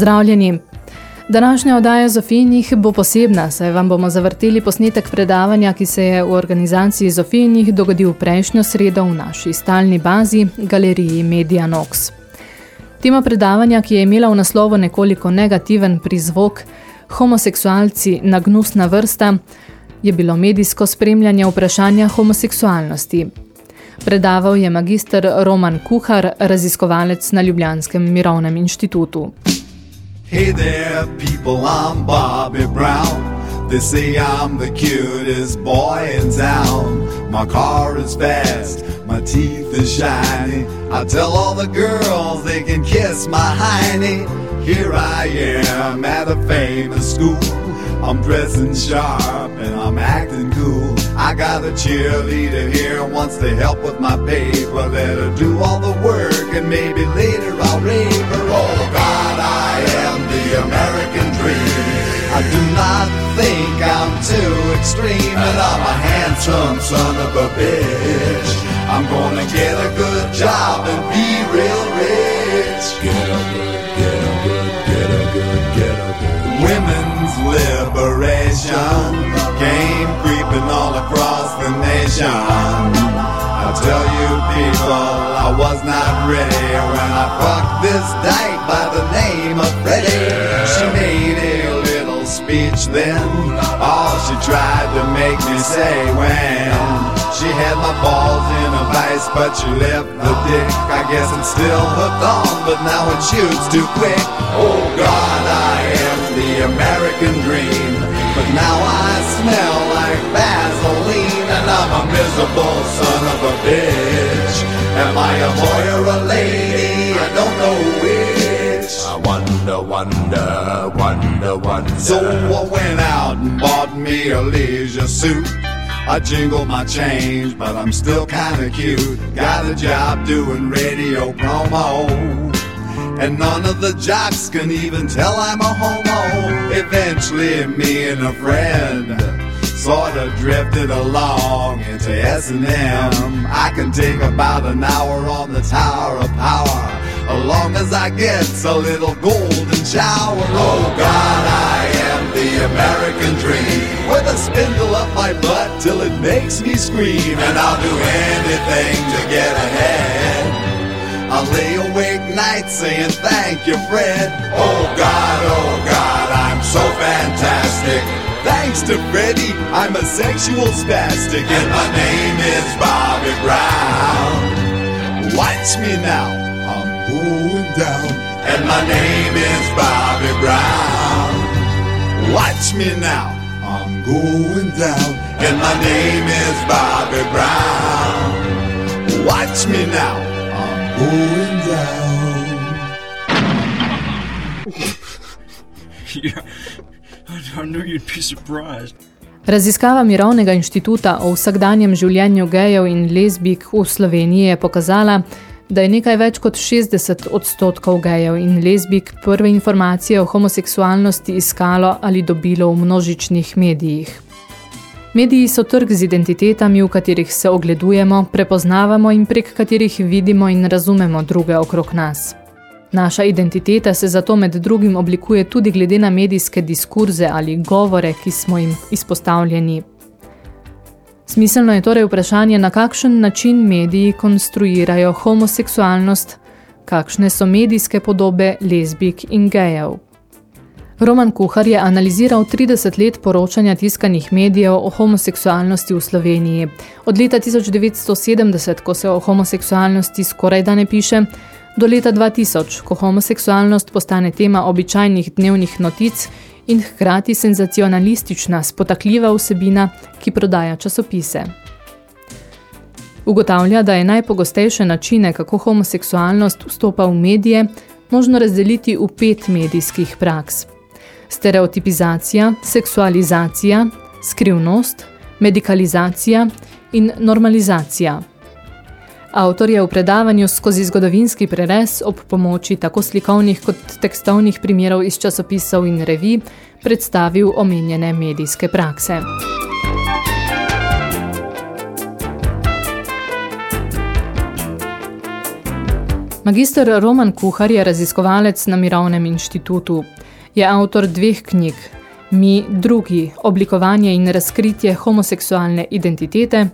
Pozdravljeni! Današnja oddaja Zofijinih bo posebna, saj vam bomo zavrteli posnetek predavanja, ki se je v organizaciji Zofijinih dogodil prejšnjo sredo v naši stalni bazi, galeriji Media Nox. Tema predavanja, ki je imela v naslovu nekoliko negativen prizvok Homoseksualci na gnusna vrsta, je bilo medijsko spremljanje vprašanja homoseksualnosti. Predaval je magister Roman Kuhar, raziskovalec na Ljubljanskem mirovnem inštitutu. Hey there, people, I'm Bobby Brown. They say I'm the cutest boy in town. My car is fast, my teeth are shiny. I tell all the girls they can kiss my hiney. Here I am at a famous school. I'm dressing sharp and I'm acting cool. I got a cheerleader here wants to help with my paper. Let her do all the work and maybe later I'll rape her. Oh God, I am the American dream. I do not think I'm too extreme, and I'm a handsome son of a bitch. I'm gonna get a good job and be real rich. Get a good, get a good, get a good, get a good. Women's liberation came creeping all across the nation. Tell you people, I was not ready when I fucked this dyke by the name of Freddie. She made a little speech then, all she tried to make me say when she had my balls in a vice, but she left the dick. I guess it's still hooked on, but now it shoots too quick. Oh God, I am the American dream, but now I smell like Vaseline, and I'm a miserable son of a bitch. Am I a boy or a lady? I don't know which. I wonder, wonder, wonder, wonder. So I went out and bought me a leisure suit. I jingle my change, but I'm still kinda cute. Got a job doing radio promo. And none of the jocks can even tell I'm a homo. Eventually, me and a friend sort of drifted along into S&M. I can take about an hour on the Tower of Power, as long as I get a little golden shower. Oh God, I am the American dream, with a spindle up my butt till it makes me scream, and I'll do anything to get ahead. I'll lay awake nights saying thank you, Fred. Oh God, oh God, I'm so fantastic. Thanks to Freddy, I'm a sexual spastic, and my name is Bobby Brown. Watch me now, I'm going down, and my name is Bobby Brown. Watch me now, I'm going down, and my name is Bobby Brown. Watch me now, I'm going down. I, I knew you'd be surprised. Raziskava Mirovnega inštituta o vsakdanjem življenju gejev in lezbik v Sloveniji je pokazala, da je nekaj več kot 60 odstotkov gejev in lezbik prve informacije o homoseksualnosti iskalo ali dobilo v množičnih medijih. Mediji so trg z identitetami, v katerih se ogledujemo, prepoznavamo in prek katerih vidimo in razumemo druge okrog nas. Naša identiteta se zato med drugim oblikuje tudi glede na medijske diskurze ali govore, ki smo jim izpostavljeni. Smiselno je torej vprašanje, na kakšen način mediji konstruirajo homoseksualnost, kakšne so medijske podobe lezbik in gejev. Roman Kuhar je analiziral 30 let poročanja tiskanih medijev o homoseksualnosti v Sloveniji. Od leta 1970, ko se o homoseksualnosti skoraj da ne piše, do leta 2000, ko homoseksualnost postane tema običajnih dnevnih notic in hkrati senzacionalistična, spotakljiva vsebina, ki prodaja časopise. Ugotavlja, da je najpogostejše načine, kako homoseksualnost vstopa v medije, možno razdeliti v pet medijskih praks. Stereotipizacija, seksualizacija, skrivnost, medikalizacija in normalizacija. Avtor je v predavanju skozi zgodovinski prerez ob pomoči tako slikovnih kot tekstovnih primerov iz časopisov in revij predstavil omenjene medijske prakse. Magister Roman Kuhar je raziskovalec na Mirovnem inštitutu. Je avtor dveh knjig Mi drugi, oblikovanje in razkritje homoseksualne identitete,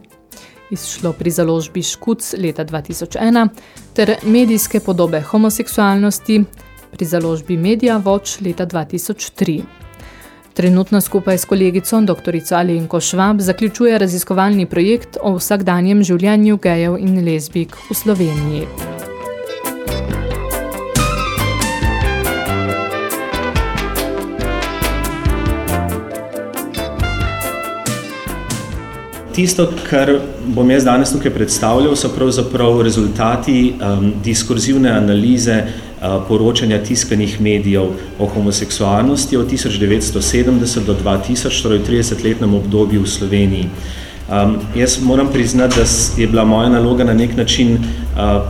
izšlo pri založbi Škuc leta 2001, ter medijske podobe homoseksualnosti pri založbi Media Watch leta 2003. Trenutno skupaj s kolegico dr. Alenko Švab zaključuje raziskovalni projekt o vsakdanjem življenju gejev in lezbik v Sloveniji. Tisto, kar bom jaz danes tukaj predstavljal, so pravzaprav rezultati um, diskurzivne analize uh, poročanja tiskanih medijev o homoseksualnosti od 1970 do 2000, torej v 30-letnem obdobju v Sloveniji. Um, jaz moram priznati, da je bila moja naloga na nek način uh,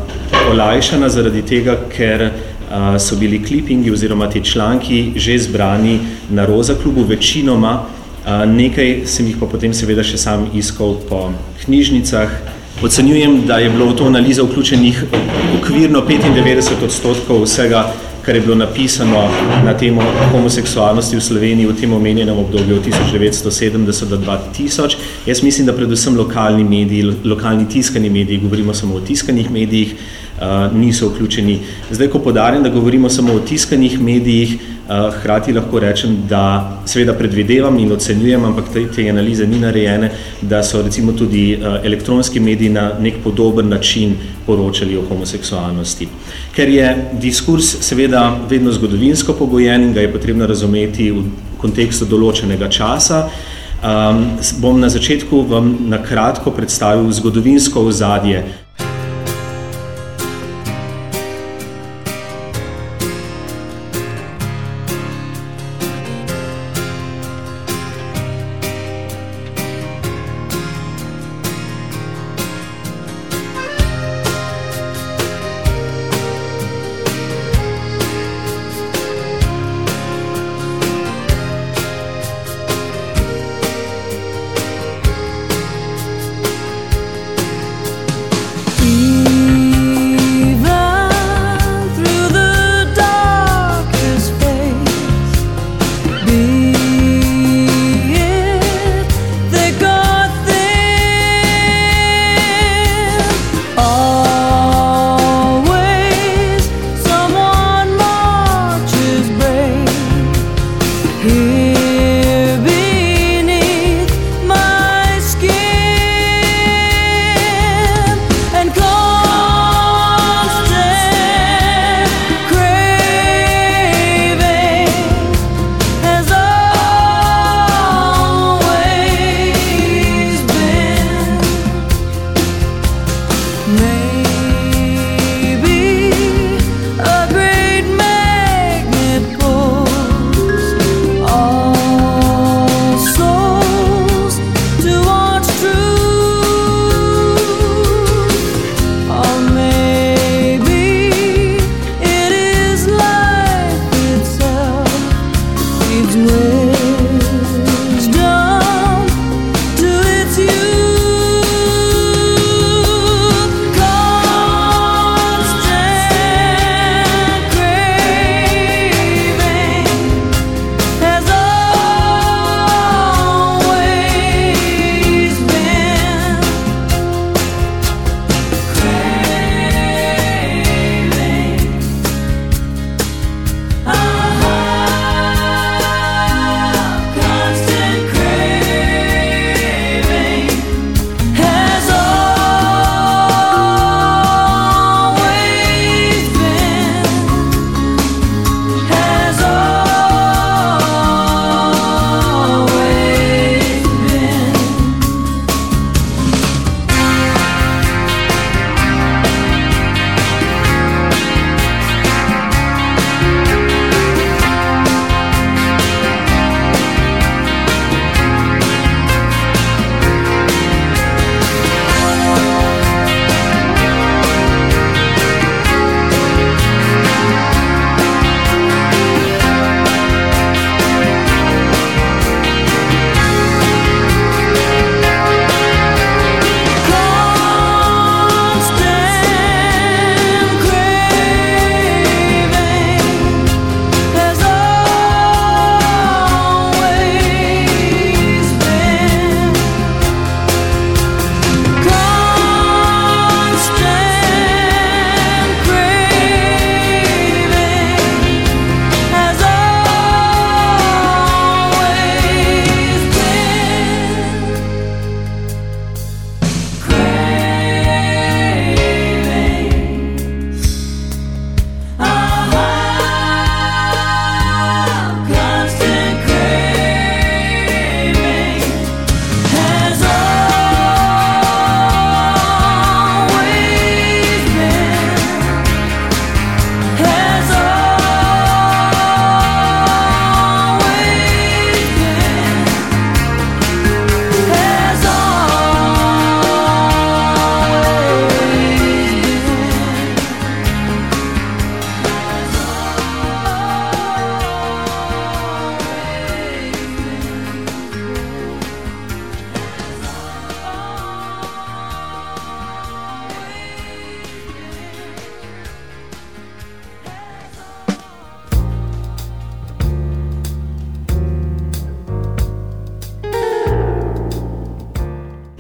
olajšana zaradi tega, ker uh, so bili klipingi oziroma ti članki že zbrani na Roza klubu večinoma nekaj sem jih pa potem seveda še sam iskal po knjižnicah. Ocenjujem, da je bilo v to analizo vključenih okvirno 95 odstotkov vsega, kar je bilo napisano na temo homoseksualnosti v Sloveniji v tem omenjenem obdobju od 1970 do 2000. Jaz mislim, da predvsem lokalni mediji, lokalni tiskani mediji, govorimo samo o tiskanih medijih, niso vključeni. Zdaj, ko podarjam, da govorimo samo o tiskanih medijih, hkrati lahko rečem, da seveda predvidevam in ocenjujem, ampak te, te analize ni narejene, da so recimo tudi elektronski mediji na nek podoben način poročali o homoseksualnosti. Ker je diskurs seveda vedno zgodovinsko pogojen in ga je potrebno razumeti v kontekstu določenega časa, um, bom na začetku vam na kratko predstavil zgodovinsko ozadje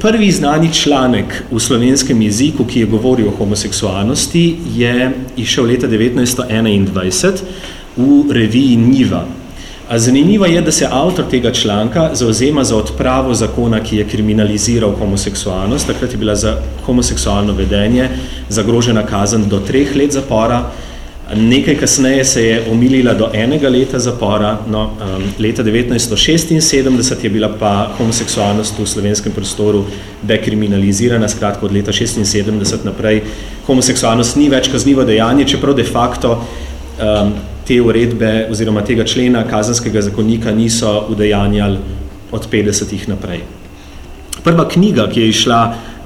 Prvi znani članek v slovenskem jeziku, ki je govoril o homoseksualnosti, je išel leta 1921 v reviji Niva. A zanimivo je, da se avtor tega članka zauzema za odpravo zakona, ki je kriminaliziral homoseksualnost. Takrat je bila za homoseksualno vedenje zagrožena kazen do treh let zapora, Nekaj kasneje se je omilila do enega leta zapora, no, um, leta 1976 je bila pa homoseksualnost v slovenskem prostoru dekriminalizirana, skratko od leta 1976 naprej. Homoseksualnost ni več kaznivo dejanje, čeprav de facto um, te uredbe oziroma tega člena kazanskega zakonika niso udejanjali od 50-ih naprej. Prva knjiga, ki je išla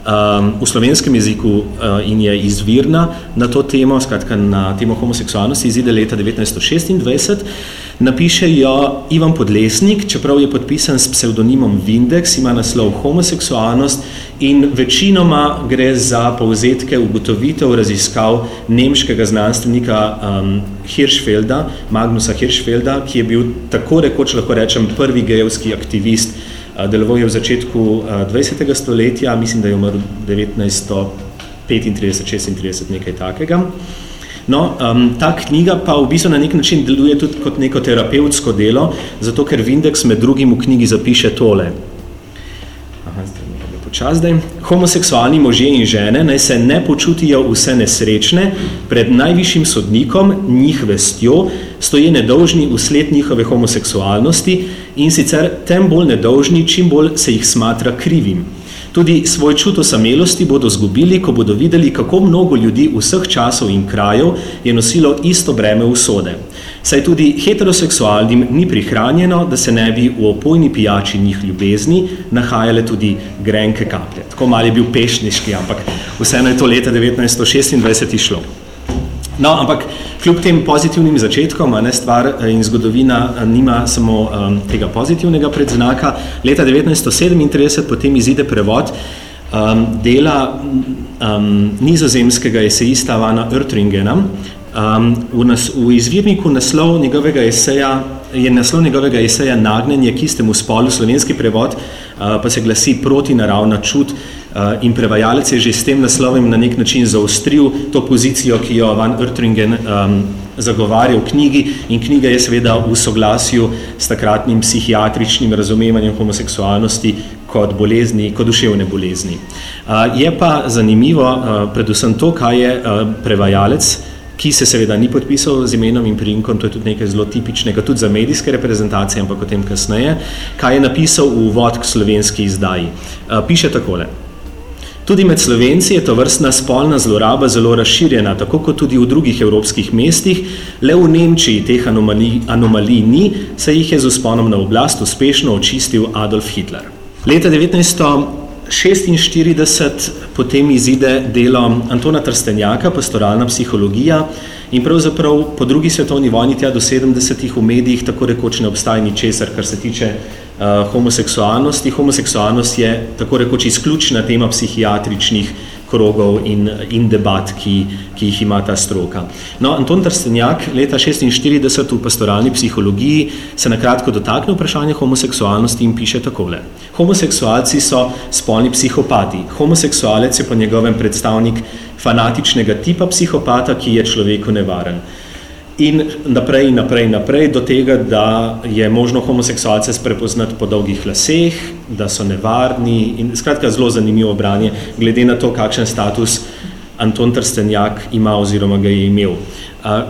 um, v slovenskem jeziku uh, in je izvirna na to temo, skratka na temo homoseksualnosti, izide leta 1926. Napiše jo Ivan Podlesnik, čeprav je podpisan s psevdonimom Vindex, ima naslov homoseksualnost in večinoma gre za povzetke ugotovitev raziskav nemškega znanstvenika um, Hirschfelda, Magnusa Hirschfelda, ki je bil tako rekoč, lahko rečem, prvi gejevski aktivist Deloval je v začetku 20. stoletja, mislim, da je umrl 1935-36, nekaj takega. No, um, ta knjiga pa v bistvu na nek način deluje tudi kot neko terapevtsko delo, zato ker Vindex med drugim v knjigi zapiše tole. Aha, zdaj počas zdaj. Homoseksualni možje in žene naj se ne počutijo vse nesrečne pred najvišjim sodnikom, njih vestjo, stoje nedolžni usled njihove homoseksualnosti in sicer tem bolj nedolžni, čim bolj se jih smatra krivim. Tudi svoj čut osamelosti bodo zgubili, ko bodo videli, kako mnogo ljudi vseh časov in krajev je nosilo isto breme usode. Saj tudi heteroseksualnim ni prihranjeno, da se ne bi v opojni pijači njih ljubezni nahajale tudi grenke kaplje. Tako mal je bil pešniški, ampak vseeno je to leta 1926 išlo. No, ampak kljub tem pozitivnim začetkom, ne stvar eh, in zgodovina eh, nima samo um, tega pozitivnega predznaka. Leta 1937 potem izide prevod um, dela um, nizozemskega esejista Vana Örtringena. Um, v, nas, v izvirniku naslov njegovega eseja je naslov njegovega eseja Nagnenje k istemu spolu, slovenski prevod, uh, pa se glasi proti naravna čut, uh, in prevajalec je že s tem naslovem na nek način zaostril to pozicijo, ki jo Van Urtringen um, zagovarja v knjigi in knjiga je seveda v soglasju s takratnim psihiatričnim razumevanjem homoseksualnosti kot bolezni, kot duševne bolezni. Uh, je pa zanimivo uh, predvsem to, kaj je uh, prevajalec, ki se seveda ni podpisal z imenom in prinkom, to je tudi nekaj zelo tipičnega, tudi za medijske reprezentacije, ampak o tem kasneje, kaj je napisal v uvod k slovenski izdaji. Uh, piše takole. Tudi med Slovenci je to vrstna spolna zloraba zelo razširjena, tako kot tudi v drugih evropskih mestih, le v Nemčiji teh anomalij, anomalij ni, saj jih je z usponom na oblast uspešno očistil Adolf Hitler. Leta 1946 potem izide delo Antona Trstenjaka, pastoralna psihologija, in pravzaprav po drugi svetovni vojni tja do 70-ih v medijih tako rekoč ne obstaja ničesar, kar se tiče uh, homoseksualnosti. Homoseksualnost je tako rekoč izključna tema psihiatričnih krogov in, in debat, ki, ki jih ima ta stroka. No, Anton Trstenjak leta 1946 v pastoralni psihologiji se nakratko dotakne vprašanja homoseksualnosti in piše takole. Homoseksualci so spolni psihopati. Homoseksualec je po njegovem predstavnik fanatičnega tipa psihopata, ki je človeku nevaren in naprej in naprej in naprej do tega, da je možno homoseksualce prepoznati po dolgih laseh, da so nevarni in skratka zelo zanimivo branje, glede na to, kakšen status Anton Trstenjak ima oziroma ga je imel.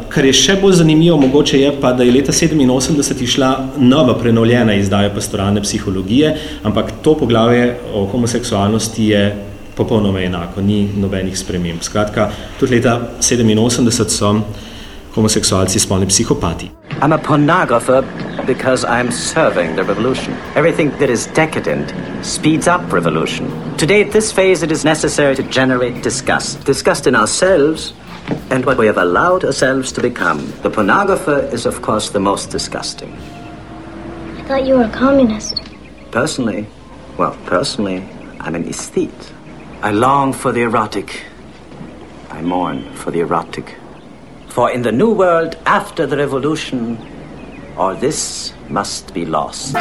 Kar je še bolj zanimivo, mogoče je pa, da je leta 87 išla nova prenovljena izdaja pastoralne psihologije, ampak to poglavje o homoseksualnosti je popolnoma enako, ni nobenih sprememb. Skratka, tudi leta 87 so homoseksualci spolni psihopati. I'm a pornographer because I'm serving the revolution. Everything that is decadent speeds up revolution. Today, at this phase, it is necessary to generate disgust. Disgust in ourselves and what we have allowed ourselves to become. The pornographer is, of course, the most disgusting. I thought you were a communist. Personally, well, personally, I'm an aesthete. I long for the erotic. I mourn for the erotic. For in the new world after the revolution, all this must be lost.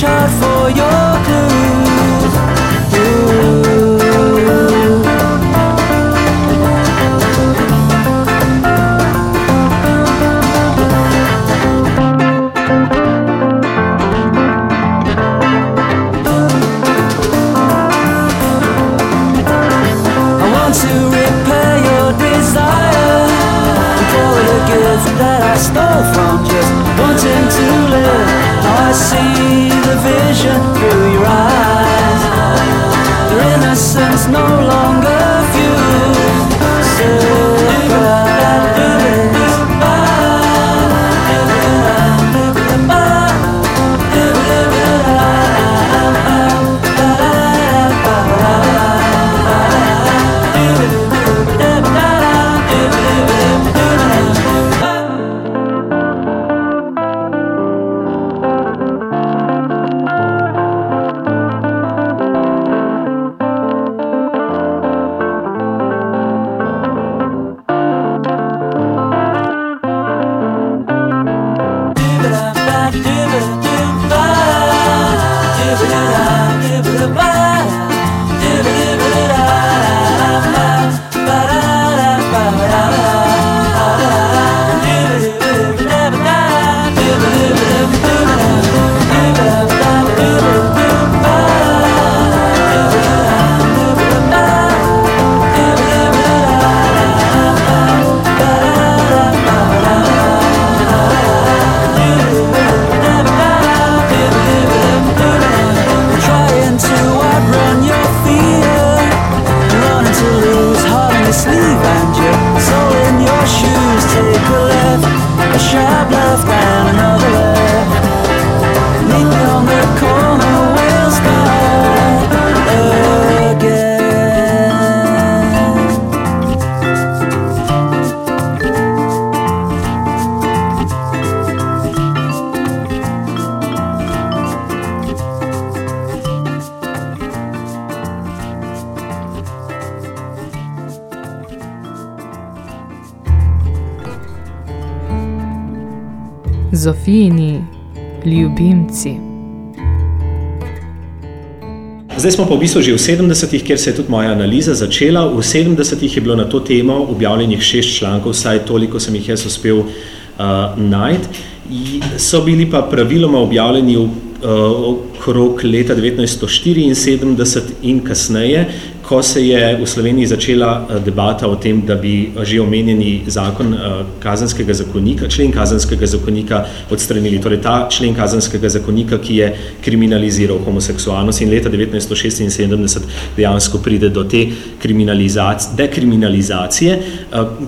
sharks through your eyes. Your innocence no longer Zofijini ljubimci. Zdaj smo pa v bistvu že v 70-ih, kjer se je tudi moja analiza začela. V 70-ih je bilo na to temo objavljenih šest člankov, vsaj toliko sem jih jaz uspel uh, najti. So bili pa praviloma objavljeni v uh, okrog leta 1974 in kasneje, ko se je v Sloveniji začela uh, debata o tem, da bi že omenjeni zakon uh, kazenskega zakonika, člen kazenskega zakonika odstranili. Torej ta člen kazenskega zakonika, ki je kriminaliziral homoseksualnost in leta 1976 dejansko pride do te kriminalizacije, dekriminalizacije.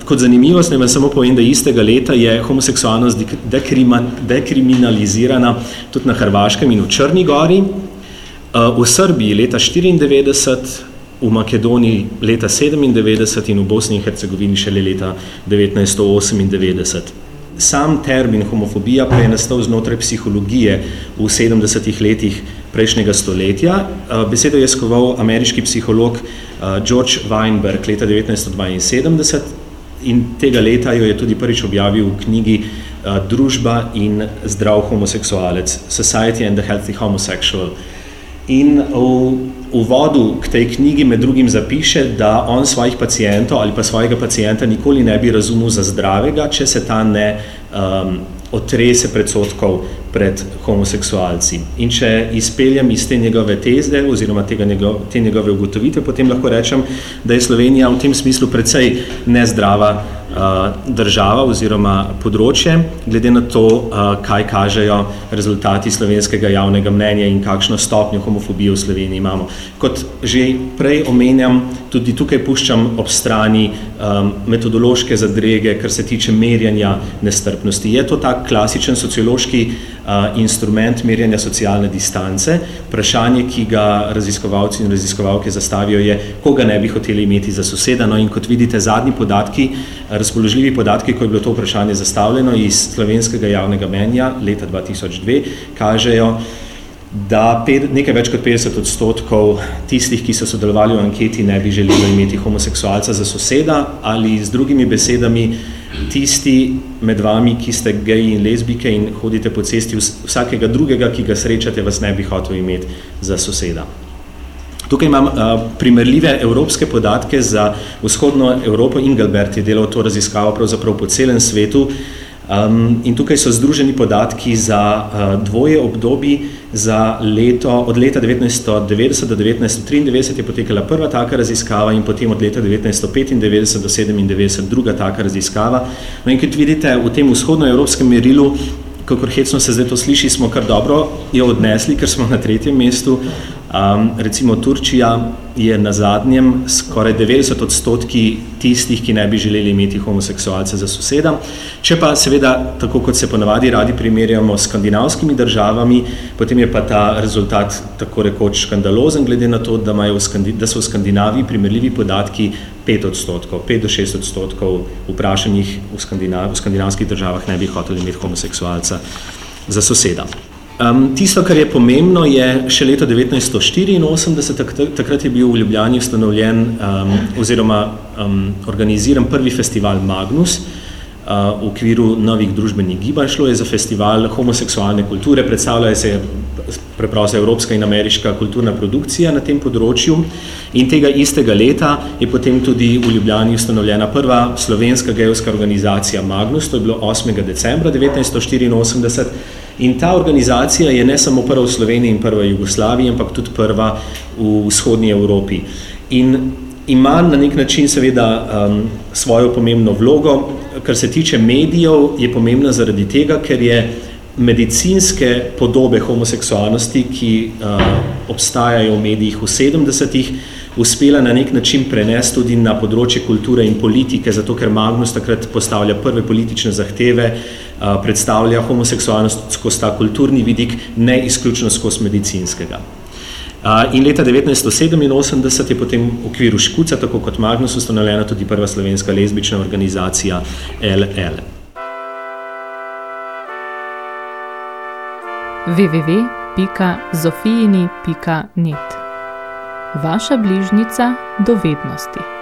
Kot zanimivost naj vam samo povem, da istega leta je homoseksualnost dekriminalizirana tudi na Hrvaškem in v Črni gori. V Srbiji leta 1994, v Makedoniji leta 1997 in v Bosni in Hercegovini šele leta 1998. Sam termin homofobija pa je nastal znotraj psihologije v 70-ih letih prejšnjega stoletja. Uh, Besedo je skoval ameriški psiholog uh, George Weinberg leta 1972 in tega leta jo je tudi prvič objavil v knjigi uh, Družba in zdrav homoseksualec, Society and the Healthy Homosexual. In v uvodu k tej knjigi med drugim zapiše, da on svojih pacijentov ali pa svojega pacijenta nikoli ne bi razumel za zdravega, če se ta ne um, otrese predsotkov pred homoseksualci. In če izpeljem iz te njegove teze oziroma tega njegov, te njegove ugotovitve, potem lahko rečem, da je Slovenija v tem smislu precej nezdrava država oziroma področje, glede na to, uh, kaj kažejo rezultati slovenskega javnega mnenja in kakšno stopnjo homofobije v Sloveniji imamo. Kot že prej omenjam, tudi tukaj puščam ob strani um, metodološke zadrege, kar se tiče merjanja nestrpnosti. Je to tak klasičen sociološki instrument merjanja socialne distance. Vprašanje, ki ga raziskovalci in raziskovalke zastavijo, je, koga ne bi hoteli imeti za soseda. No, in kot vidite, zadnji podatki, razpoložljivi podatki, ko je bilo to vprašanje zastavljeno iz slovenskega javnega mnenja leta 2002, kažejo, da pet, nekaj več kot 50 odstotkov tistih, ki so sodelovali v anketi, ne bi želeli imeti homoseksualca za soseda ali z drugimi besedami, tisti med vami, ki ste geji in lezbike in hodite po cesti, vs- vsakega drugega, ki ga srečate, vas ne bi hotel imeti za soseda. Tukaj imam uh, primerljive evropske podatke za vzhodno Evropo. Engelbert je delal to raziskavo pravzaprav po celem svetu. Um, in tukaj so združeni podatki za uh, dvoje obdobij za leto, od leta 1990 do 1993 je potekala prva taka raziskava in potem od leta 1995 do 1997 druga taka raziskava. No in kot vidite, v tem vzhodnoevropskem merilu kakor hecno se zdaj to sliši, smo kar dobro jo odnesli, ker smo na tretjem mestu. Um, recimo Turčija je na zadnjem skoraj 90 odstotki tistih, ki ne bi želeli imeti homoseksualce za soseda. Če pa seveda, tako kot se ponavadi radi primerjamo s skandinavskimi državami, potem je pa ta rezultat tako rekoč škandalozen, glede na to, da, v da so v Skandinaviji primerljivi podatki 5 odstotkov, 5 do 6 odstotkov vprašanjih v, Skandinav, v skandinavskih državah ne bi hoteli imeti homoseksualca za soseda. Um, tisto, kar je pomembno, je še leto 1984, takrat je bil v Ljubljani ustanovljen um, oziroma um, organiziran prvi festival Magnus uh, v okviru novih družbenih gibanj. Šlo je za festival homoseksualne kulture, predstavljajo se preprosto evropska in ameriška kulturna produkcija na tem področju in tega istega leta je potem tudi v Ljubljani ustanovljena prva slovenska gejovska organizacija Magnus, to je bilo 8. decembra 1984 in ta organizacija je ne samo prva v Sloveniji in prva v Jugoslaviji, ampak tudi prva v vzhodnji Evropi. In ima na nek način seveda um, svojo pomembno vlogo, kar se tiče medijev, je pomembna zaradi tega, ker je medicinske podobe homoseksualnosti, ki uh, obstajajo v medijih v 70-ih, uspela na nek način prenesti tudi na področje kulture in politike, zato ker Magnus takrat postavlja prve politične zahteve, uh, predstavlja homoseksualnost skozi ta kulturni vidik, ne izključno skozi medicinskega. Uh, in leta 1987 je potem v okviru Škuca, tako kot Magnus, ustanovljena tudi prva slovenska lezbična organizacija LL. www.zofijini.net Vaša bližnica dovednosti.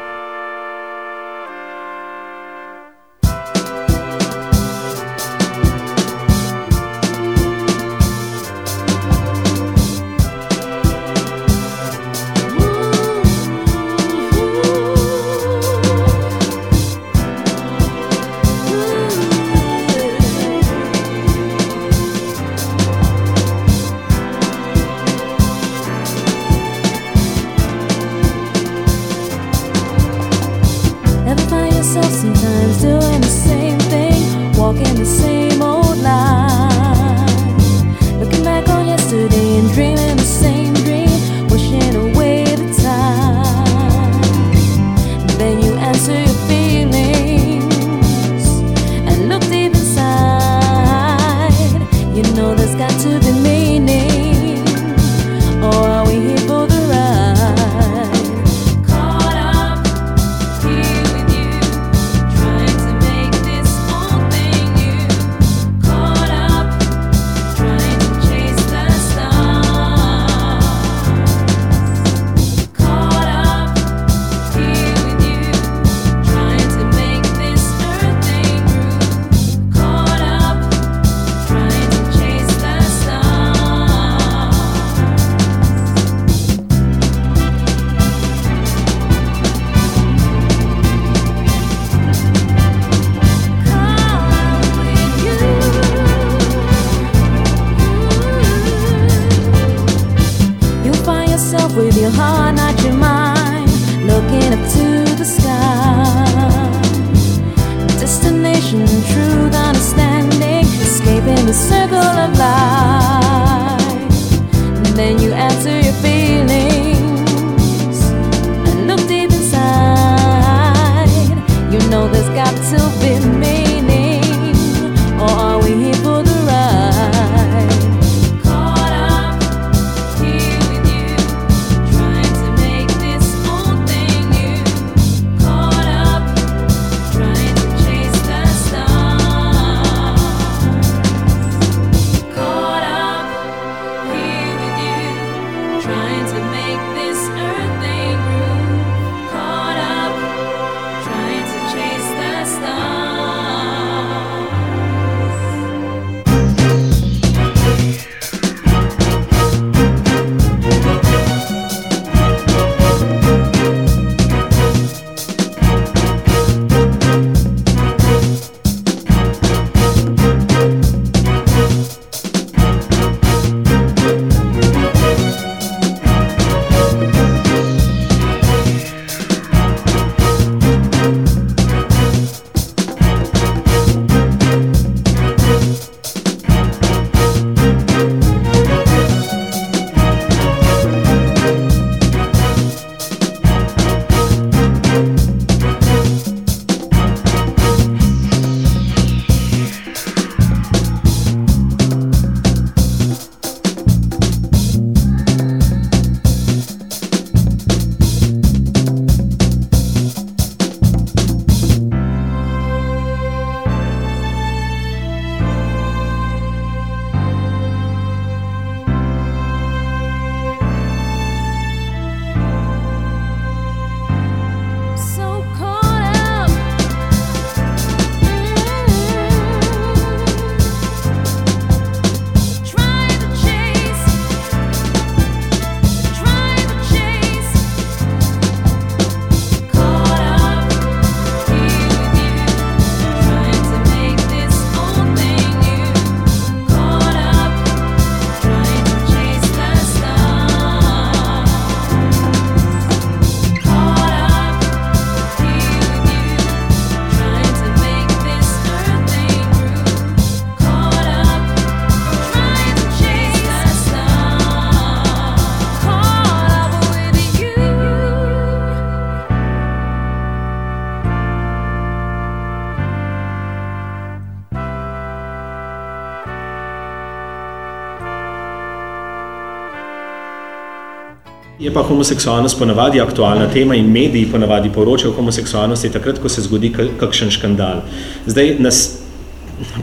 Je pa homoseksualnost ponavadi aktualna tema in mediji ponavadi poročajo o homoseksualnosti takrat, ko se zgodi kakšen škandal. Zdaj, nas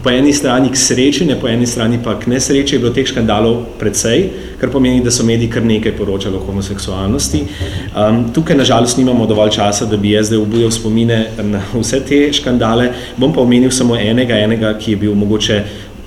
po eni strani k sreči, ne po eni strani pa k nesreči je bilo teh škandalov precej, kar pomeni, da so mediji kar nekaj poročali o homoseksualnosti. Um, tukaj nažalost nimamo dovolj časa, da bi jaz zdaj obujal spomine na vse te škandale. Bom pa omenil samo enega, enega, ki je bil mogoče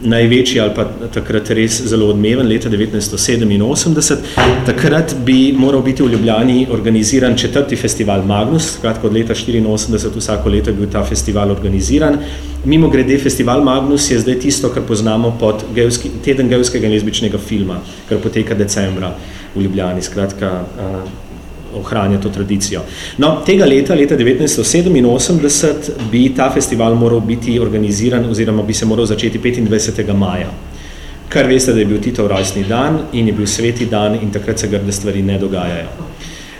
največji ali pa takrat res zelo odmeven, leta 1987. Takrat bi moral biti v Ljubljani organiziran četrti festival Magnus, skratka od leta 1984 vsako leto je bil ta festival organiziran. Mimo grede, festival Magnus je zdaj tisto, kar poznamo pod gevski, teden gevskega in lezbičnega filma, kar poteka decembra v Ljubljani. Skratka, ohranja to tradicijo. No, tega leta, leta 1987, bi ta festival moral biti organiziran oziroma bi se moral začeti 25. maja. Kar veste, da je bil Titov rojstni dan in je bil sveti dan in takrat se grde stvari ne dogajajo.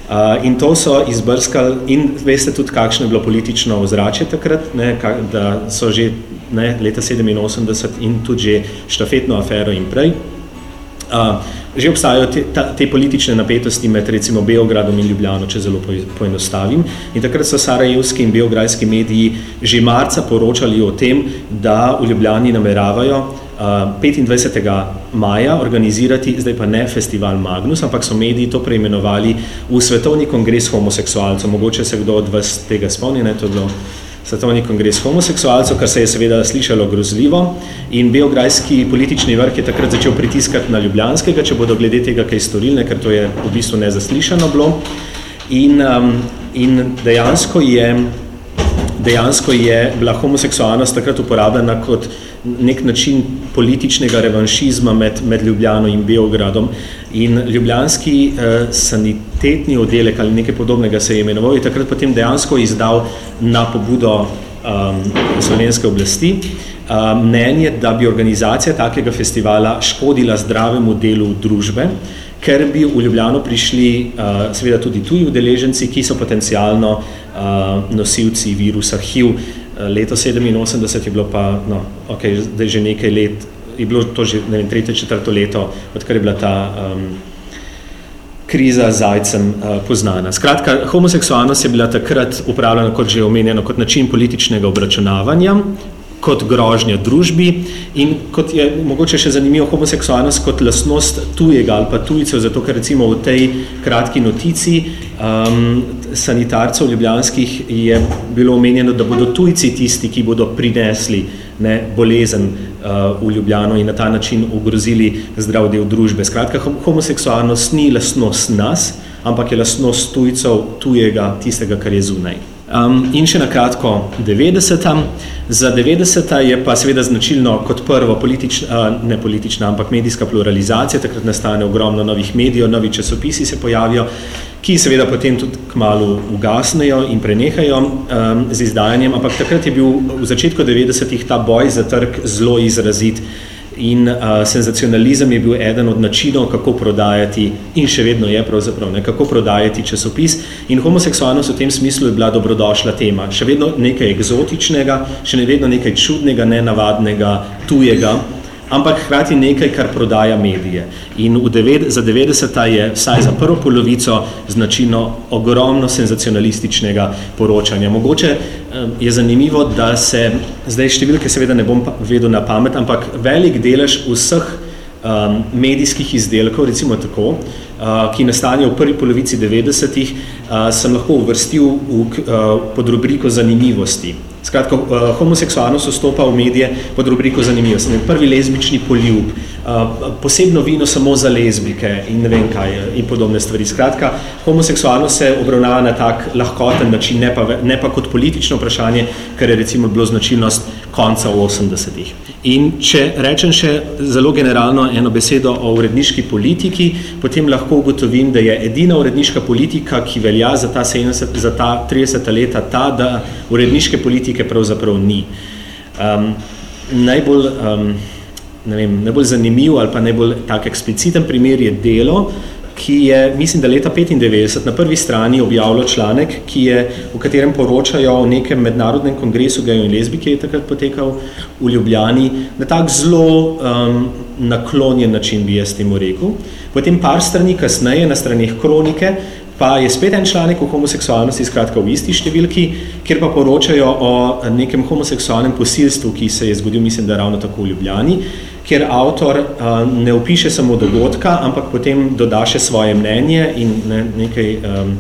Uh, in to so izbrskali in veste tudi, kakšno je bilo politično ozračje takrat, ne, kak, da so že ne, leta 87 in tudi že štafetno afero in prej. Uh, že obstajajo te, ta, te politične napetosti med recimo Beogradom in Ljubljano, če zelo poenostavim. In takrat so sarajevski in beograjski mediji že marca poročali o tem, da v Ljubljani nameravajo uh, 25. maja organizirati, zdaj pa ne festival Magnus, ampak so mediji to preimenovali v Svetovni kongres homoseksualcev. Mogoče se kdo od vas tega spomni, ne, to je bilo svetovni kongres homoseksualcev, kar se je seveda slišalo grozljivo in beograjski politični vrh je takrat začel pritiskati na Ljubljanskega, če bodo glede tega kaj storilne, ker to je v bistvu nezaslišano bilo. In, um, in dejansko je dejansko je bila homoseksualnost takrat uporabljena kot nek način političnega revanšizma med, med Ljubljano in Beogradom. In ljubljanski eh, sanitetni oddelek ali nekaj podobnega se je imenoval in takrat potem dejansko izdal na pobudo um, slovenske oblasti um, mnenje, da bi organizacija takega festivala škodila zdravemu delu družbe, ker bi v Ljubljano prišli uh, seveda tudi tuji udeleženci, ki so potencialno uh, nosilci virusa HIV. Uh, leto 87 je bilo pa, no, ok, zdaj že nekaj let, je bilo to že ne vem, tretje, četrto leto, odkar je bila ta um, kriza z zajcem uh, poznana. Skratka, homoseksualnost je bila takrat upravljena, kot že omenjeno, kot način političnega obračunavanja, kot grožnja družbi in kot je mogoče še zanimivo homoseksualnost kot lasnost tujega ali pa tujcev, zato ker recimo v tej kratki notici um, sanitarcev ljubljanskih je bilo omenjeno, da bodo tujci tisti, ki bodo prinesli ne, bolezen uh, v Ljubljano in na ta način ogrozili zdrav del družbe. Skratka, homoseksualnost ni lasnost nas, ampak je lasnost tujcev, tujega, tistega, kar je zunaj. Um, in še na kratko 90. Za 90. je pa seveda značilno kot prvo politična, uh, ne politična, ampak medijska pluralizacija, takrat nastane ogromno novih medijev, novi časopisi se pojavijo, ki seveda potem tudi kmalo ugasnejo in prenehajo um, z izdajanjem, ampak takrat je bil v začetku 90. ta boj za trg zelo izrazit in uh, senzacionalizem je bil eden od načinov, kako prodajati in še vedno je pravzaprav, ne, kako prodajati časopis in homoseksualnost v tem smislu je bila dobrodošla tema. Še vedno nekaj egzotičnega, še vedno nekaj čudnega, nenavadnega, tujega, ampak hkrati nekaj, kar prodaja medije. In v deved, za 90. je vsaj za prvo polovico značilno ogromno senzacionalističnega poročanja. Mogoče je zanimivo, da se, zdaj številke seveda ne bom vedel na pamet, ampak velik delež vseh um, medijskih izdelkov, recimo tako, uh, ki nastanejo v prvi polovici 90-ih, uh, sem lahko uvrstil v, uh, pod rubriko zanimivosti. Skratka, uh, homoseksualnost vstopa v medije pod rubriko zanimivosti. Prvi lezbični poljub, posebno vino samo za lezbike in ne vem kaj in podobne stvari. Skratka, homoseksualnost se obravnava na tak lahkoten način, ne pa, ne pa kot politično vprašanje, kar je recimo bilo značilnost konca 80-ih. In če rečem še zelo generalno eno besedo o uredniški politiki, potem lahko ugotovim, da je edina uredniška politika, ki velja za ta, 70, za ta 30 leta, ta, da uredniške politike pravzaprav ni. Um, najbolj, um, ne vem, najbolj zanimiv ali pa najbolj tak ekspliciten primer je delo, ki je, mislim, da leta 95 na prvi strani objavilo članek, ki je, v katerem poročajo o nekem mednarodnem kongresu gejev in lezbi, ki je takrat potekal v Ljubljani, na tak zelo um, naklonjen način, bi jaz temu rekel. Potem par strani kasneje, na stranih kronike, pa je spet en članek o homoseksualnosti, skratka v isti številki, kjer pa poročajo o nekem homoseksualnem posilstvu, ki se je zgodil, mislim, da ravno tako v Ljubljani, kjer avtor uh, ne opiše samo dogodka, ampak potem doda še svoje mnenje in ne, nekaj um,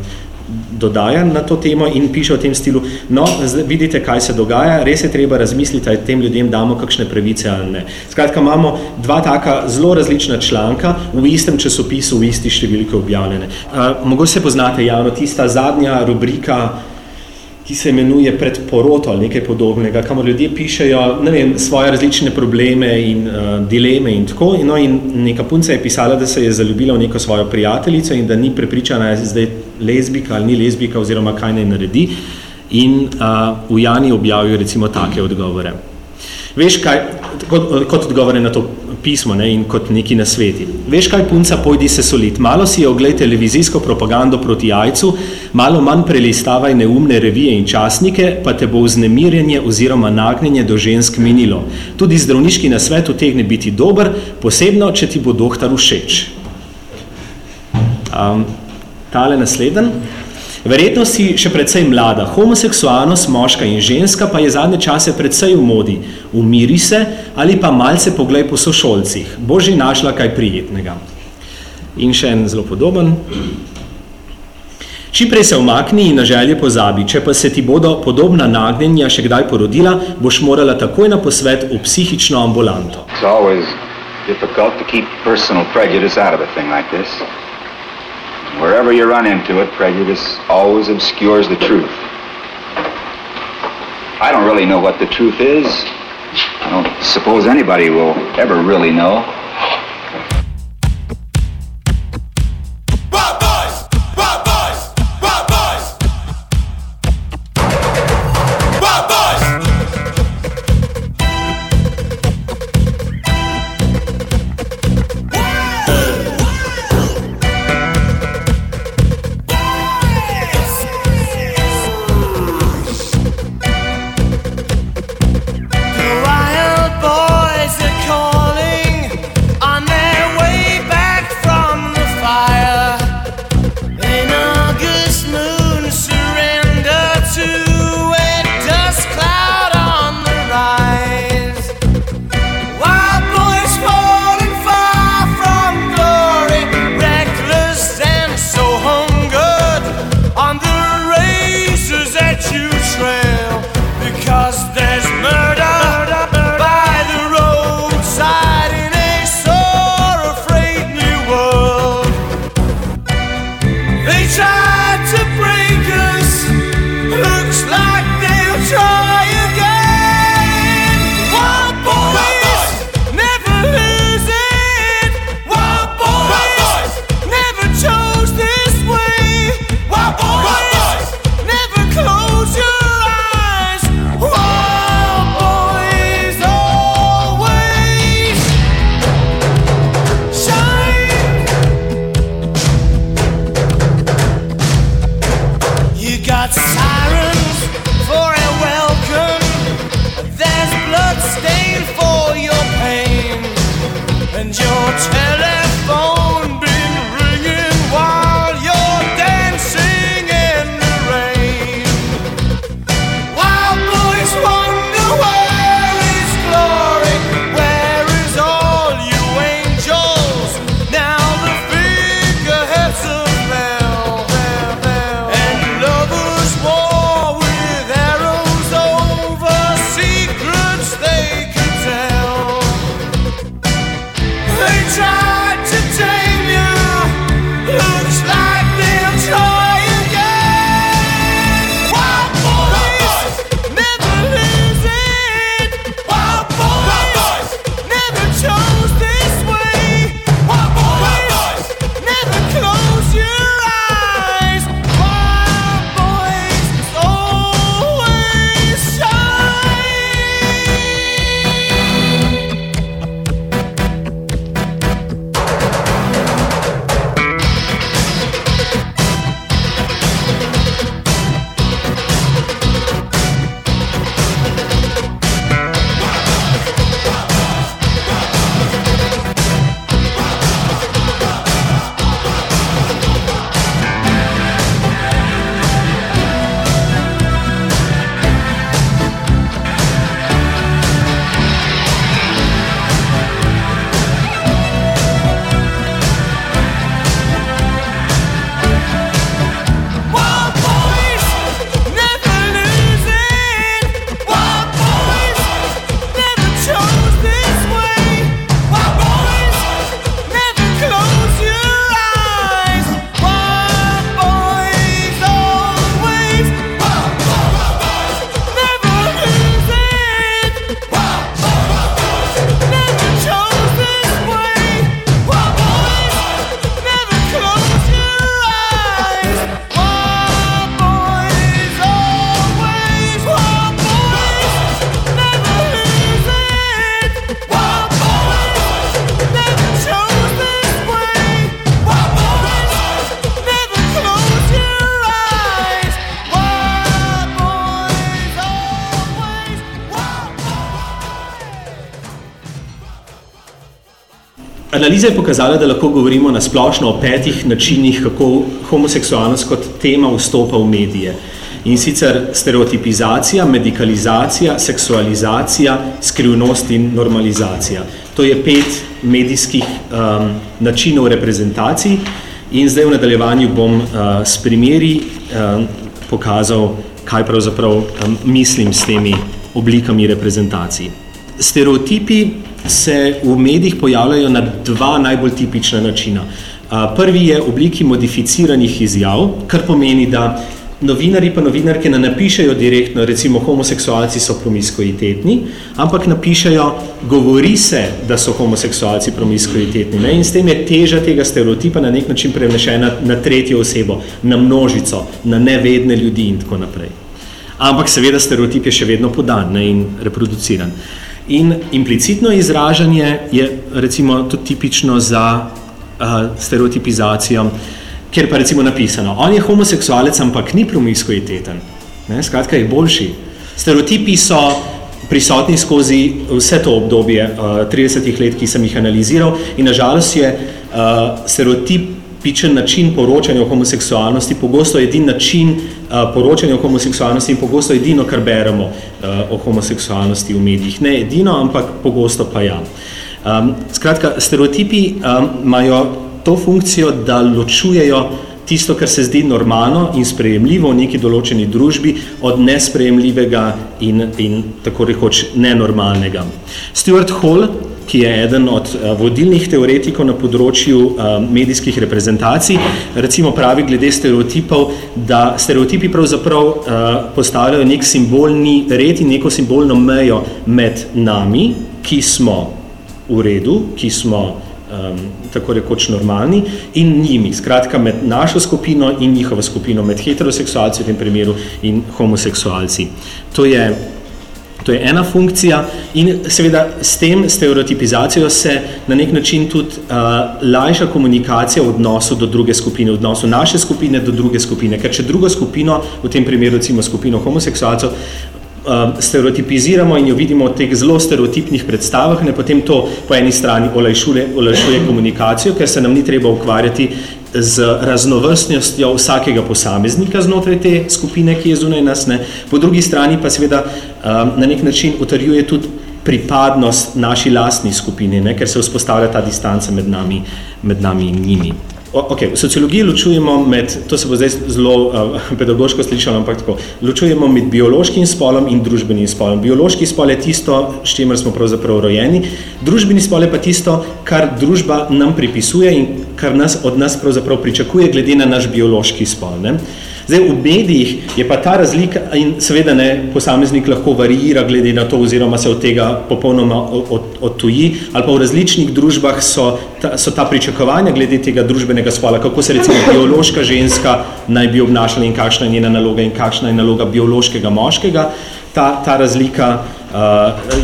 dodaja na to temo in piše v tem stilu, no, vidite, kaj se dogaja, res je treba razmisliti, ali tem ljudem damo kakšne pravice ali ne. Skratka, imamo dva taka zelo različna članka v istem časopisu, v isti številki objavljene. Uh, mogoče se poznate javno, tista zadnja rubrika ki se imenuje pred poroto ali nekaj podobnega, kamor ljudje pišejo ne vem, svoje različne probleme in uh, dileme in tako. No, in neka punca je pisala, da se je zaljubila v neko svojo prijateljico in da ni prepričana, je zdaj lezbika ali ni lezbika oziroma kaj naj naredi. In uh, v Jani objavijo recimo take odgovore. Veš kaj, kot, kot odgovore na to pismo ne, in kot neki nasveti. Veš kaj, punca, pojdi se solit. Malo si je ogled televizijsko propagando proti jajcu, malo manj prelistavaj neumne revije in časnike, pa te bo vznemirjenje oziroma nagnjenje do žensk minilo. Tudi zdravniški nasvet utegne biti dober, posebno, če ti bo doktor všeč. Um, tale nasleden. Verjetno si še predvsej mlada. Homoseksualnost, moška in ženska pa je zadnje čase predvsej v modi. Umiri se ali pa malce poglej po sošolcih. Boži našla kaj prijetnega. In še en zelo podoben. Čiprej se omakni in na želje pozabi, če pa se ti bodo podobna nagnjenja še kdaj porodila, boš morala takoj na posvet v psihično ambulanto. It's always difficult to keep personal prejudice out of a thing like this. Wherever you run into it, prejudice always obscures the truth. I don't really know what the truth is. I don't suppose anybody will ever really know. Analiza je pokazala, da lahko govorimo na splošno o petih načinih, kako homoseksualnost kot tema vstopa v medije. In sicer stereotipizacija, medikalizacija, seksualizacija, skrivnost in normalizacija. To je pet medijskih um, načinov reprezentacij in zdaj v nadaljevanju bom uh, s primeri um, pokazal, kaj pravzaprav um, mislim s temi oblikami reprezentacij. Stereotipi se v medijih pojavljajo na dva najbolj tipična načina. Prvi je obliki modificiranih izjav, kar pomeni, da novinari pa novinarke ne napišejo direktno, recimo homoseksualci so promiskuitetni, ampak napišejo, govori se, da so homoseksualci promiskuitetni. Ne? In s tem je teža tega stereotipa na nek način prenešena na tretjo osebo, na množico, na nevedne ljudi in tako naprej. Ampak seveda stereotip je še vedno podan ne? in reproduciran. In implicitno izražanje je recimo tudi tipično za uh, stereotipizacijo, ker pa recimo napisano, on je homoseksualec, ampak ni promiskuiteten. Ne, skratka je boljši. Stereotipi so prisotni skozi vse to obdobje uh, 30 let, ki sem jih analiziral in nažalost je uh, stereotip tipičen način poročanja o homoseksualnosti, pogosto edin način uh, poročanja o homoseksualnosti in pogosto edino, kar beremo uh, o homoseksualnosti v medijih. Ne edino, ampak pogosto pa ja. Um, skratka, stereotipi um, imajo to funkcijo, da ločujejo tisto, kar se zdi normalno in sprejemljivo v neki določeni družbi od nesprejemljivega in, in tako rekoč nenormalnega. Stuart Hall ki je eden od uh, vodilnih teoretikov na področju uh, medijskih reprezentacij, recimo pravi glede stereotipov, da stereotipi pravzaprav uh, postavljajo nek simbolni red in neko simbolno mejo med nami, ki smo v redu, ki smo um, tako rekoč normalni in njimi, skratka med našo skupino in njihovo skupino, med heteroseksualci v tem primeru in homoseksualci. To je To je ena funkcija in seveda s tem stereotipizacijo se na nek način tudi uh, lajša komunikacija v odnosu do druge skupine, v odnosu naše skupine do druge skupine, ker če drugo skupino, v tem primeru recimo skupino homoseksualcev, uh, stereotipiziramo in jo vidimo v teh zelo stereotipnih predstavah, ne potem to po eni strani olajšuje, olajšuje komunikacijo, ker se nam ni treba ukvarjati z raznovrstnostjo vsakega posameznika znotraj te skupine, ki je zunaj nas, ne. po drugi strani pa seveda um, na nek način utrjuje tudi pripadnost naši lastni skupini, ne, ker se vzpostavlja ta distanca med nami, med nami in njimi. Okay, v sociologiji ločujemo med, to se bo zdaj zelo uh, pedagoško slišalo, ampak tako, ločujemo med biološkim spolom in družbenim spolom. Biološki spol je tisto, s čimer smo pravzaprav rojeni, družbeni spol je pa tisto, kar družba nam pripisuje in kar nas od nas pravzaprav pričakuje glede na naš biološki spol. Ne? Zdaj, v medijih je pa ta razlika in seveda ne, posameznik lahko varijira glede na to oziroma se od tega popolnoma odtuji ali pa v različnih družbah so ta, so ta pričakovanja glede tega družbenega spola, kako se recimo biološka ženska naj bi obnašala in kakšna je njena naloga in kakšna je naloga biološkega moškega. Ta, ta razlika uh,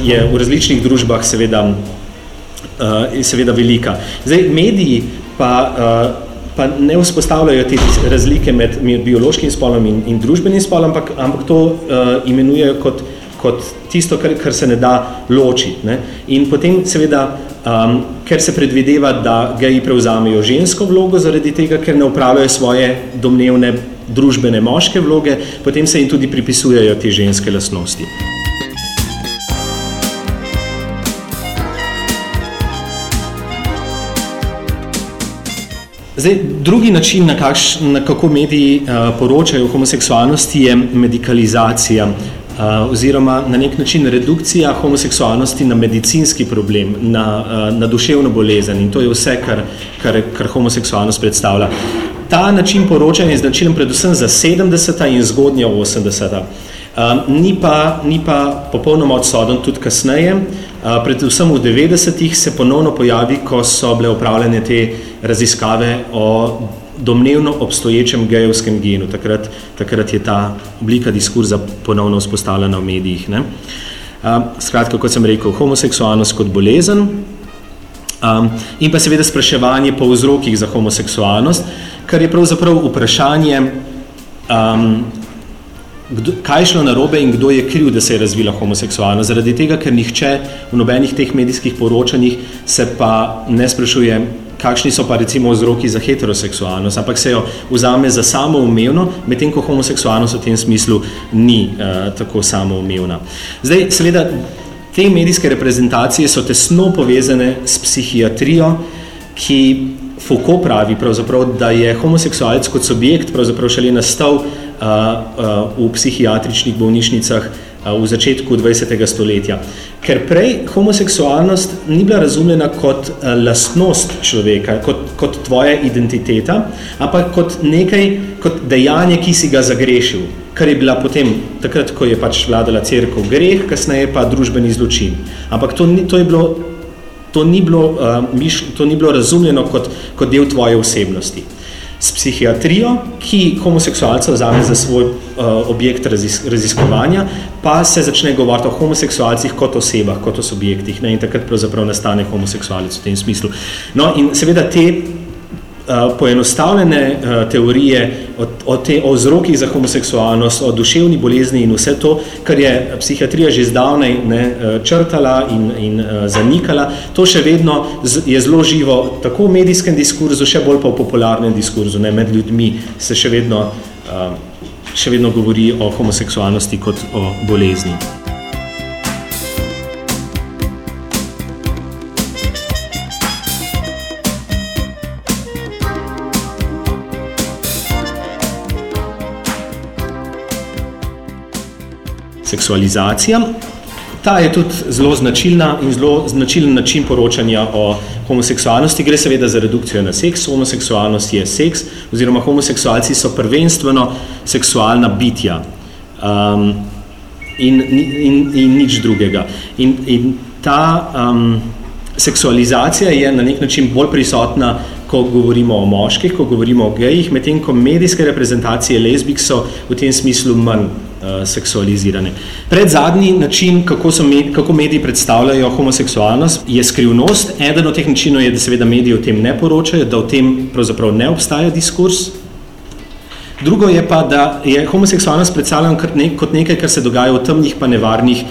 je v različnih družbah seveda, uh, seveda velika. Zdaj, mediji pa uh, pa ne vzpostavljajo te razlike med biološkim spolom in, in družbenim spolom, ampak, ampak to uh, imenujejo kot, kot tisto, kar, kar se ne da ločiti. Ne? In potem seveda, um, ker se predvideva, da geji prevzamejo žensko vlogo zaradi tega, ker ne upravljajo svoje domnevne družbene moške vloge, potem se jim tudi pripisujejo te ženske lasnosti. Zdaj, drugi način, na, kakš, na kako mediji uh, poročajo o homoseksualnosti, je medikalizacija uh, oziroma na nek način redukcija homoseksualnosti na medicinski problem, na, uh, na duševno bolezen in to je vse, kar, kar, kar homoseksualnost predstavlja. Ta način poročanja je značilen predvsem za 70. in zgodnja 80. Um, ni, pa, ni pa popolnoma odsoden tudi kasneje. Uh, predvsem v 90-ih se ponovno pojavi, ko so bile upravljene te raziskave o domnevno obstoječem gejevskem genu. Takrat, takrat je ta oblika diskurza ponovno vzpostavljena v medijih. Ne? Um, skratka, kot sem rekel, homoseksualnost kot bolezen um, in pa seveda spraševanje po vzrokih za homoseksualnost, kar je pravzaprav vprašanje um, kdo, kaj je šlo narobe in kdo je kriv, da se je razvila homoseksualnost. Zaradi tega, ker nihče v nobenih teh medijskih poročanjih se pa ne sprašuje, kakšni so pa recimo vzroki za heteroseksualnost, ampak se jo vzame za samoumevno, medtem ko homoseksualnost v tem smislu ni uh, tako samoumevna. Zdaj, seveda, te medijske reprezentacije so tesno povezane s psihiatrijo, ki Foucault pravi, da je homoseksualec kot subjekt šele nastal v psihiatričnih bolnišnicah v začetku 20. stoletja. Ker prej homoseksualnost ni bila razumljena kot lastnost človeka, kot, kot tvoja identiteta, ampak kot nekaj, kot dejanje, ki si ga zagrešil, kar je bila potem, takrat, ko je pač vladala crkva greh, kasneje pa družbeni zločin. Ampak to, ni, to je bilo To ni bilo, uh, miš, to ni bilo razumljeno kot, kot del tvoje osebnosti. S psihiatrijo, ki homoseksualca vzame za svoj uh, objekt razis, raziskovanja, pa se začne govoriti o homoseksualcih kot osebah, kot o subjektih. Ne? In takrat pravzaprav nastane homoseksualec v tem smislu. No, in seveda te poenostavljene uh, teorije o, o, te, o vzrokih za homoseksualnost, o duševni bolezni in vse to, kar je psihiatrija že zdavnaj ne, uh, črtala in, in zanikala, to še vedno je zelo živo tako v medijskem diskurzu, še bolj pa v popularnem diskurzu, ne, med ljudmi se še vedno, še vedno govori o homoseksualnosti kot o bolezni. Seksualizacija. Ta je tudi zelo značilna in zelo značilen način poročanja o homoseksualnosti. Gre seveda za redukcijo na seks. Homoseksualnost je seks, oziroma homoseksualci so prvenstveno seksualna bitja um, in, in, in nič drugega. In, in ta um, seksualizacija je na nek način bolj prisotna ko govorimo o moških, ko govorimo o gejih, medtem ko medijske reprezentacije lezbik so v tem smislu manj seksualizirane. Pred zadnji način, kako, med, kako mediji predstavljajo homoseksualnost, je skrivnost. Eden od teh načinov je, da seveda mediji o tem ne poročajo, da o tem pravzaprav ne obstaja diskurs, Drugo je pa, da je homoseksualnost predstavljena kot nekaj, kar se dogaja v temnih pa nevarnih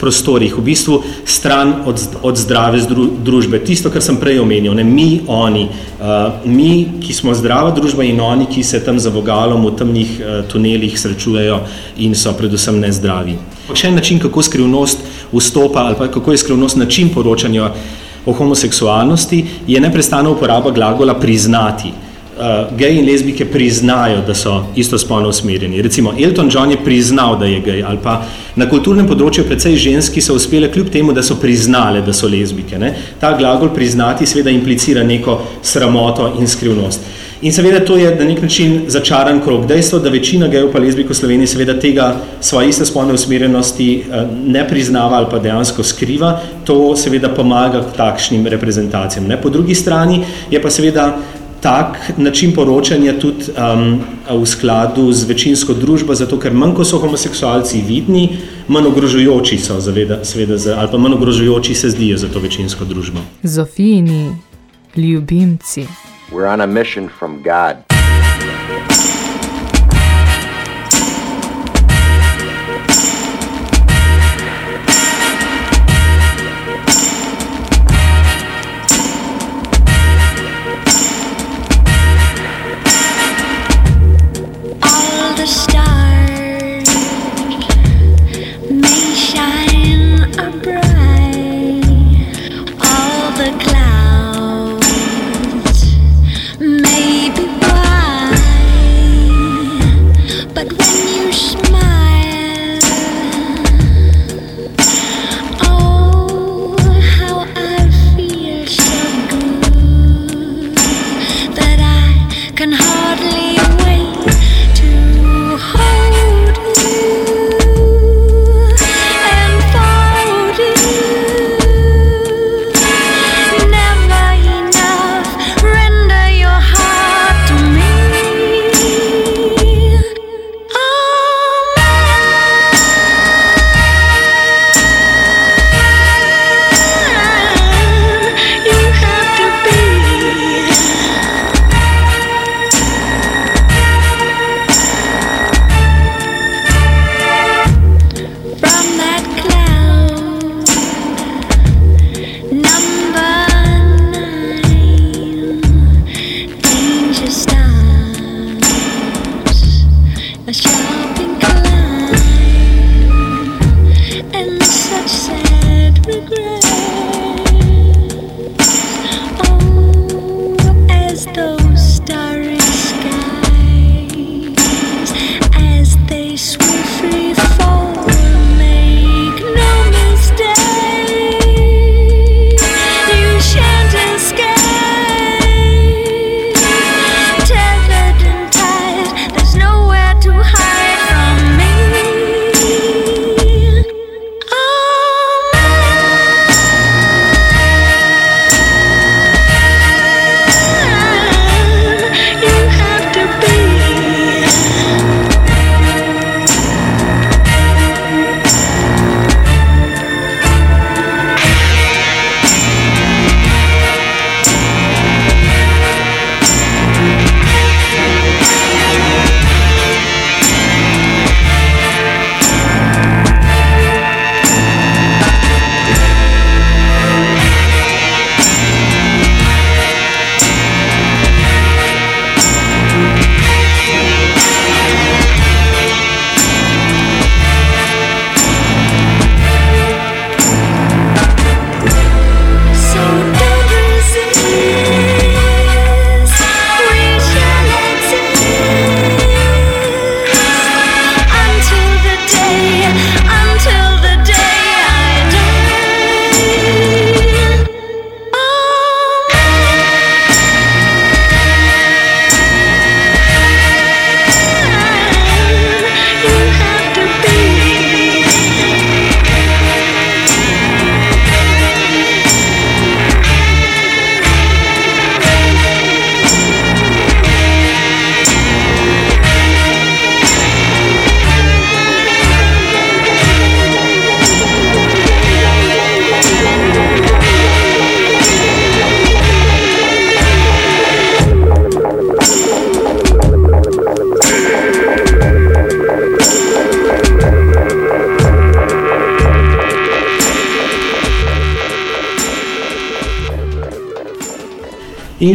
prostorih, v bistvu stran od, od zdrave družbe. Tisto, kar sem prej omenil, ne mi, oni, uh, mi, ki smo zdrava družba in oni, ki se tam za vogalom v temnih uh, tunelih srečujejo in so predvsem nezdravi. Še en način, kako skrivnost vstopa ali pa kako je skrivnost način poročanja o homoseksualnosti, je neprestana uporaba glagola priznati uh, geji in lezbike priznajo, da so istospolno usmerjeni. Recimo Elton John je priznal, da je gej, ali pa na kulturnem področju precej ženski so uspele kljub temu, da so priznale, da so lezbike. Ne? Ta glagol priznati seveda implicira neko sramoto in skrivnost. In seveda to je na nek način začaran krok. Dejstvo, da večina gejev pa lezbik v Sloveniji seveda tega svoje istospolne usmerjenosti uh, ne priznava ali pa dejansko skriva, to seveda pomaga k takšnim reprezentacijam. Ne? Po drugi strani je pa seveda tak način poročanja tudi um, v skladu z večinsko družbo, zato ker manj, ko so homoseksualci vidni, manj ogrožujoči so, zaveda, seveda, ali pa manj ogrožujoči se zdijo za to večinsko družbo. Zofini, ljubimci. We're on a mission from God.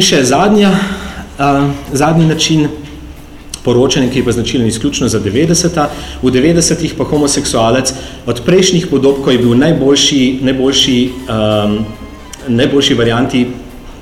Še zadnja, uh, zadnji način poročanja, ki je pa značilen izključno za 90-ta. V 90-ih pa homoseksualec od prejšnjih podob, ko je bil najboljši, najboljši, um, najboljši varianti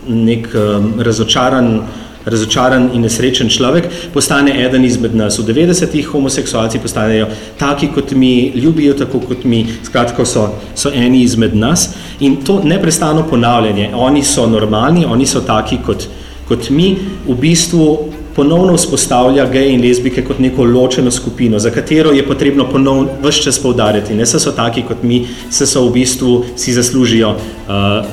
nek um, razočaran, razočaran in nesrečen človek, postane eden izmed nas. V 90-ih homoseksualci postanejo taki kot mi, ljubijo tako kot mi, skratko so, so eni izmed nas. In to neprestano ponavljanje, oni so normalni, oni so taki kot, kot mi, v bistvu ponovno vzpostavlja geje in lezbike kot neko ločeno skupino, za katero je potrebno ponovno vse čas poudarjati. Ne se so taki kot mi, se so v bistvu si zaslužijo uh,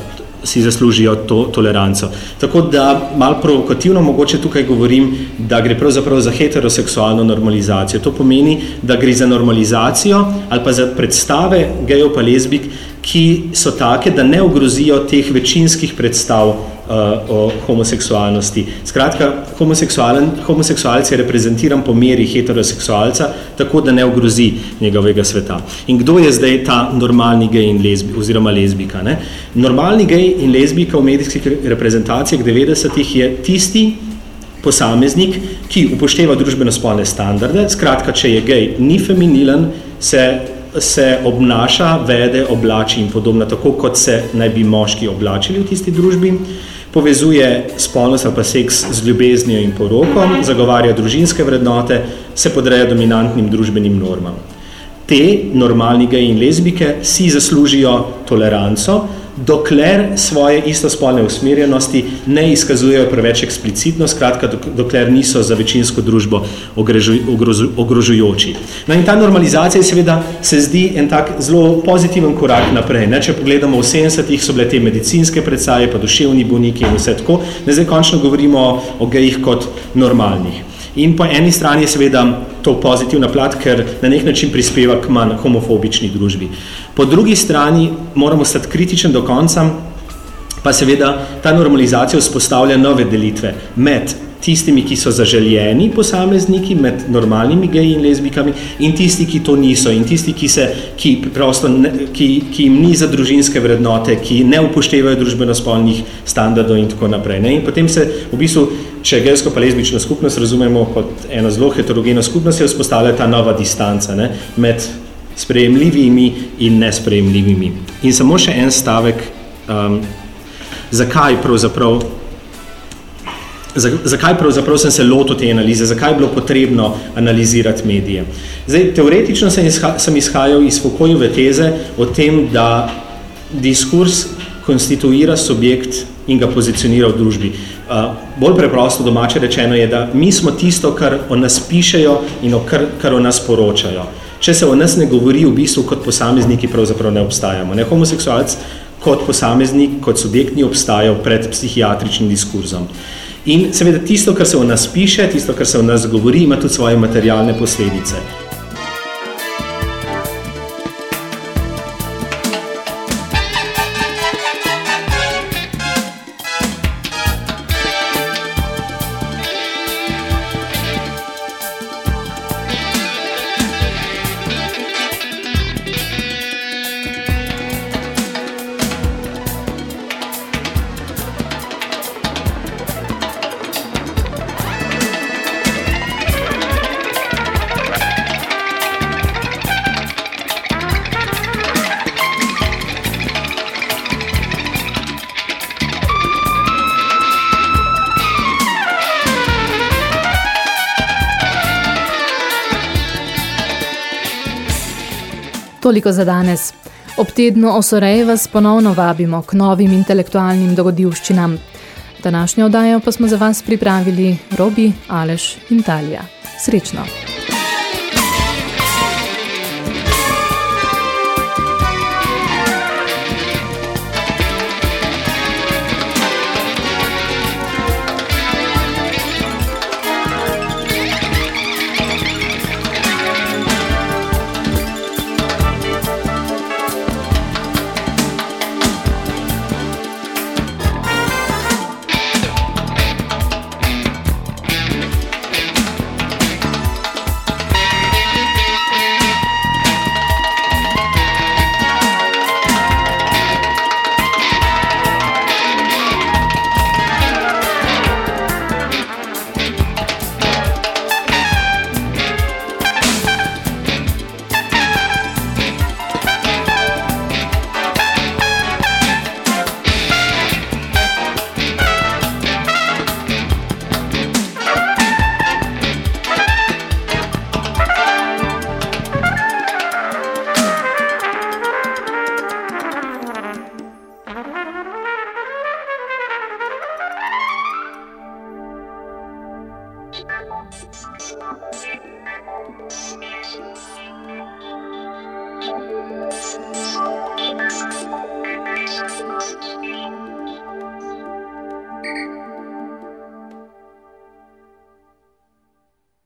si zaslužijo to toleranco. Tako da malo provokativno mogoče tukaj govorim, da gre pravzaprav za heteroseksualno normalizacijo. To pomeni, da gre za normalizacijo ali pa za predstave gejev pa lezbik, ki so take, da ne ogrozijo teh večinskih predstav o homoseksualnosti. Skratka, homoseksualec je reprezentiran po meri heteroseksualca, tako da ne ogrozi njegovega sveta. In kdo je zdaj ta normalni gej in lezbi, oziroma lezbika? Ne? Normalni gej in lezbika v medijskih reprezentacijah 90-ih je tisti, posameznik, ki upošteva družbeno spolne standarde, skratka, če je gej, ni feminilen, se se obnaša, vede, oblači in podobno, tako kot se naj bi moški oblačili v tisti družbi, povezuje spolnost ali pa seks z ljubeznijo in porokom, zagovarja družinske vrednote, se podreja dominantnim družbenim normam. Te normalni geji in lezbike si zaslužijo toleranco, dokler svoje istospolne usmerjenosti ne izkazujejo preveč eksplicitno, skratka, dokler niso za večinsko družbo ogrožujoči. No in ta normalizacija seveda se zdi en tak zelo pozitiven korak naprej. Ne? Če pogledamo v 70-ih so bile te medicinske predstave, pa duševni bolniki in vse tako, ne zdaj končno govorimo o gejih kot normalnih. In po eni strani je seveda to pozitivna plat, ker na nek način prispeva k manj homofobični družbi. Po drugi strani moramo stati kritičen do konca, pa seveda ta normalizacija vzpostavlja nove delitve med tistimi, ki so zaželjeni posamezniki, med normalnimi geji in lezbikami in tisti, ki to niso in tisti, ki, se, ki, prosto ne, ki, ki jim ni za družinske vrednote, ki ne upoštevajo družbeno-spolnih standardov in tako naprej. Ne? In potem se v bistvu, če gejsko pa lezbično skupnost razumemo kot eno zelo heterogeno skupnost, se vzpostavlja ta nova distanca ne? med sprejemljivimi in nesprejemljivimi. In samo še en stavek, um, zakaj pravzaprav zakaj pravzaprav sem se lotil te analize, zakaj je bilo potrebno analizirati medije. Zdaj, teoretično sem, izha, sem izhajal iz Foucaultove teze o tem, da diskurs konstituira subjekt in ga pozicionira v družbi. Uh, bolj preprosto domače rečeno je, da mi smo tisto, kar o nas pišejo in o kar, kar o nas poročajo. Če se o nas ne govori, v bistvu kot posamezniki pravzaprav ne obstajamo. Ne homoseksualc kot posameznik, kot subjekt ni obstajal pred psihiatričnim diskurzom. Uh, In seveda tisto, kar se v nas piše, tisto, kar se v nas govori, ima tudi svoje materialne posledice. Toliko za danes. Ob tednu Osorej vas ponovno vabimo k novim intelektualnim dogodivščinam. Današnjo oddajo pa smo za vas pripravili Robi, Aleš in Talija. Srečno!